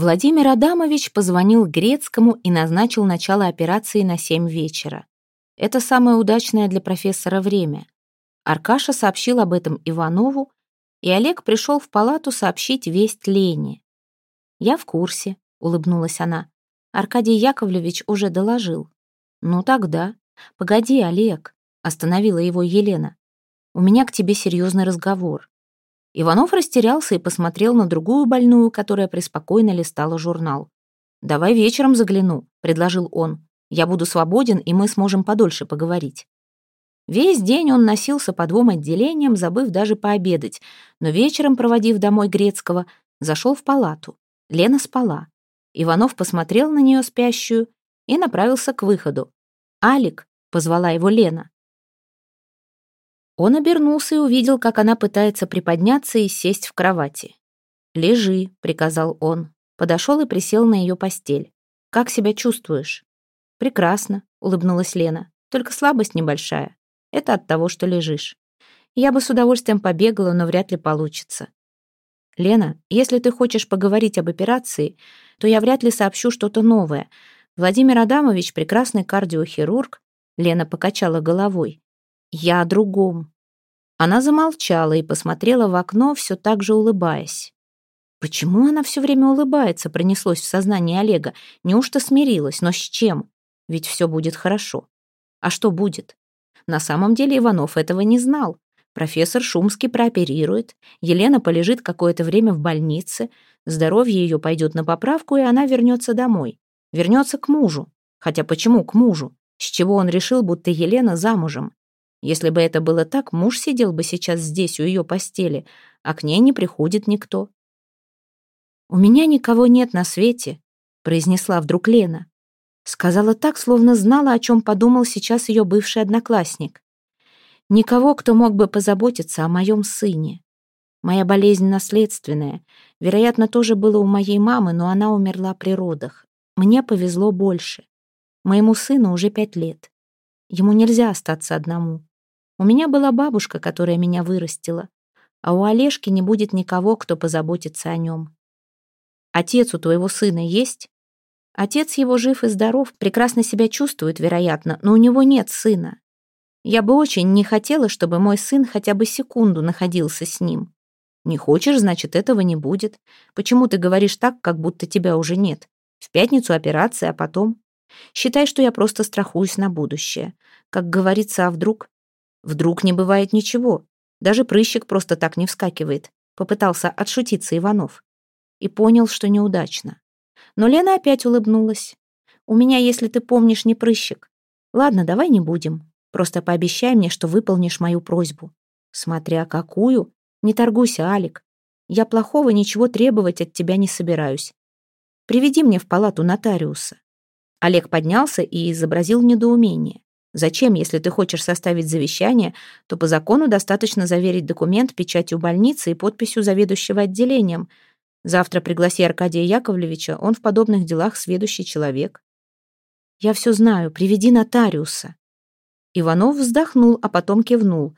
Владимир Адамович позвонил Грецкому и назначил начало операции на 7 вечера. Это самое удачное для профессора время. Аркаша сообщил об этом Иванову, и Олег пришел в палату сообщить весть Лене. «Я в курсе», — улыбнулась она. Аркадий Яковлевич уже доложил. «Ну тогда. Погоди, Олег», — остановила его Елена. «У меня к тебе серьезный разговор. Иванов растерялся и посмотрел на другую больную, которая преспокойно листала журнал. «Давай вечером загляну», — предложил он. «Я буду свободен, и мы сможем подольше поговорить». Весь день он носился по двум отделениям, забыв даже пообедать, но вечером, проводив домой Грецкого, зашел в палату. Лена спала. Иванов посмотрел на нее спящую и направился к выходу. «Алик», — позвала его Лена. Он обернулся и увидел, как она пытается приподняться и сесть в кровати. «Лежи», — приказал он. Подошел и присел на ее постель. «Как себя чувствуешь?» «Прекрасно», — улыбнулась Лена. «Только слабость небольшая. Это от того, что лежишь. Я бы с удовольствием побегала, но вряд ли получится. Лена, если ты хочешь поговорить об операции, то я вряд ли сообщу что-то новое. Владимир Адамович — прекрасный кардиохирург. Лена покачала головой. Я о другом. Она замолчала и посмотрела в окно, все так же улыбаясь. Почему она все время улыбается, пронеслось в сознании Олега. Неужто смирилась, но с чем? Ведь все будет хорошо. А что будет? На самом деле Иванов этого не знал. Профессор Шумский прооперирует, Елена полежит какое-то время в больнице, здоровье ее пойдет на поправку, и она вернется домой. Вернется к мужу. Хотя почему к мужу? С чего он решил, будто Елена замужем? Если бы это было так, муж сидел бы сейчас здесь, у ее постели, а к ней не приходит никто. «У меня никого нет на свете», — произнесла вдруг Лена. Сказала так, словно знала, о чем подумал сейчас ее бывший одноклассник. «Никого, кто мог бы позаботиться о моем сыне. Моя болезнь наследственная. Вероятно, тоже было у моей мамы, но она умерла при родах. Мне повезло больше. Моему сыну уже пять лет. Ему нельзя остаться одному. У меня была бабушка, которая меня вырастила, а у Олежки не будет никого, кто позаботится о нем. Отец у твоего сына есть? Отец его жив и здоров, прекрасно себя чувствует, вероятно, но у него нет сына. Я бы очень не хотела, чтобы мой сын хотя бы секунду находился с ним. Не хочешь, значит, этого не будет. Почему ты говоришь так, как будто тебя уже нет? В пятницу операция, а потом? Считай, что я просто страхуюсь на будущее. Как говорится, а вдруг? Вдруг не бывает ничего. Даже прыщик просто так не вскакивает. Попытался отшутиться Иванов. И понял, что неудачно. Но Лена опять улыбнулась. «У меня, если ты помнишь, не прыщик. Ладно, давай не будем. Просто пообещай мне, что выполнишь мою просьбу. Смотря какую. Не торгуйся, Алик. Я плохого ничего требовать от тебя не собираюсь. Приведи мне в палату нотариуса». Олег поднялся и изобразил недоумение. Зачем, если ты хочешь составить завещание, то по закону достаточно заверить документ печатью больницы и подписью заведующего отделением. Завтра пригласи Аркадия Яковлевича, он в подобных делах сведущий человек. Я все знаю, приведи нотариуса. Иванов вздохнул, а потом кивнул.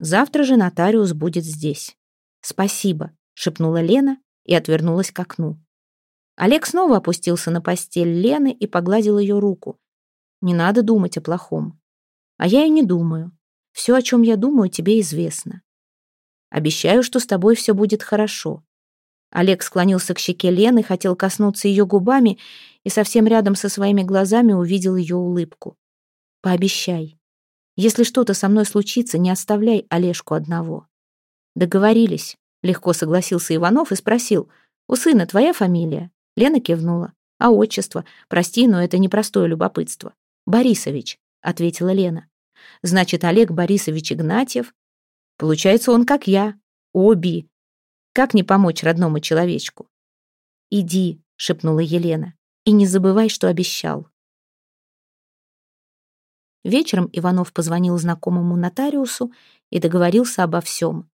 Завтра же нотариус будет здесь. Спасибо, шепнула Лена и отвернулась к окну. Олег снова опустился на постель Лены и погладил ее руку. Не надо думать о плохом. А я и не думаю. Все, о чем я думаю, тебе известно. Обещаю, что с тобой все будет хорошо. Олег склонился к щеке Лены, хотел коснуться ее губами и совсем рядом со своими глазами увидел ее улыбку. Пообещай. Если что-то со мной случится, не оставляй Олежку одного. Договорились. Легко согласился Иванов и спросил, «У сына твоя фамилия?» Лена кивнула. «А отчество? Прости, но это непростое любопытство. «Борисович», — ответила Лена. «Значит, Олег Борисович Игнатьев? Получается, он как я, Оби. Как не помочь родному человечку?» «Иди», — шепнула Елена, — «и не забывай, что обещал». Вечером Иванов позвонил знакомому нотариусу и договорился обо всем.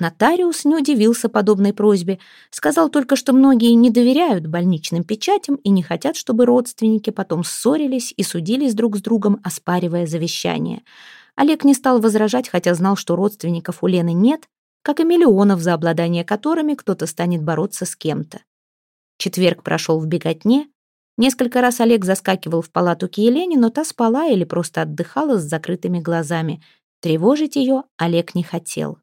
Нотариус не удивился подобной просьбе, сказал только, что многие не доверяют больничным печатям и не хотят, чтобы родственники потом ссорились и судились друг с другом, оспаривая завещание. Олег не стал возражать, хотя знал, что родственников у Лены нет, как и миллионов, за обладание которыми кто-то станет бороться с кем-то. Четверг прошел в беготне. Несколько раз Олег заскакивал в палату к Елене, но та спала или просто отдыхала с закрытыми глазами. Тревожить ее Олег не хотел.